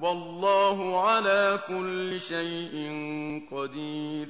والله على كل شيء قدير.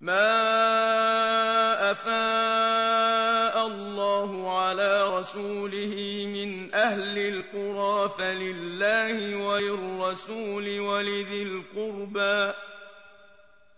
ما أفاء الله على رسوله من أهل القرى فلله وللرسول ولذي القربى.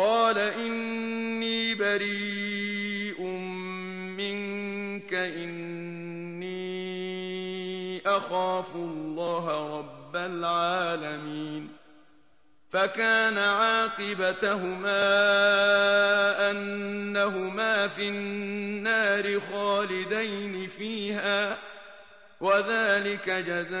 قال إني بريء منك إني أخاف الله رب العالمين. فكان عاقبتهما أنهما في النار خالدين فيها وذلك جزاء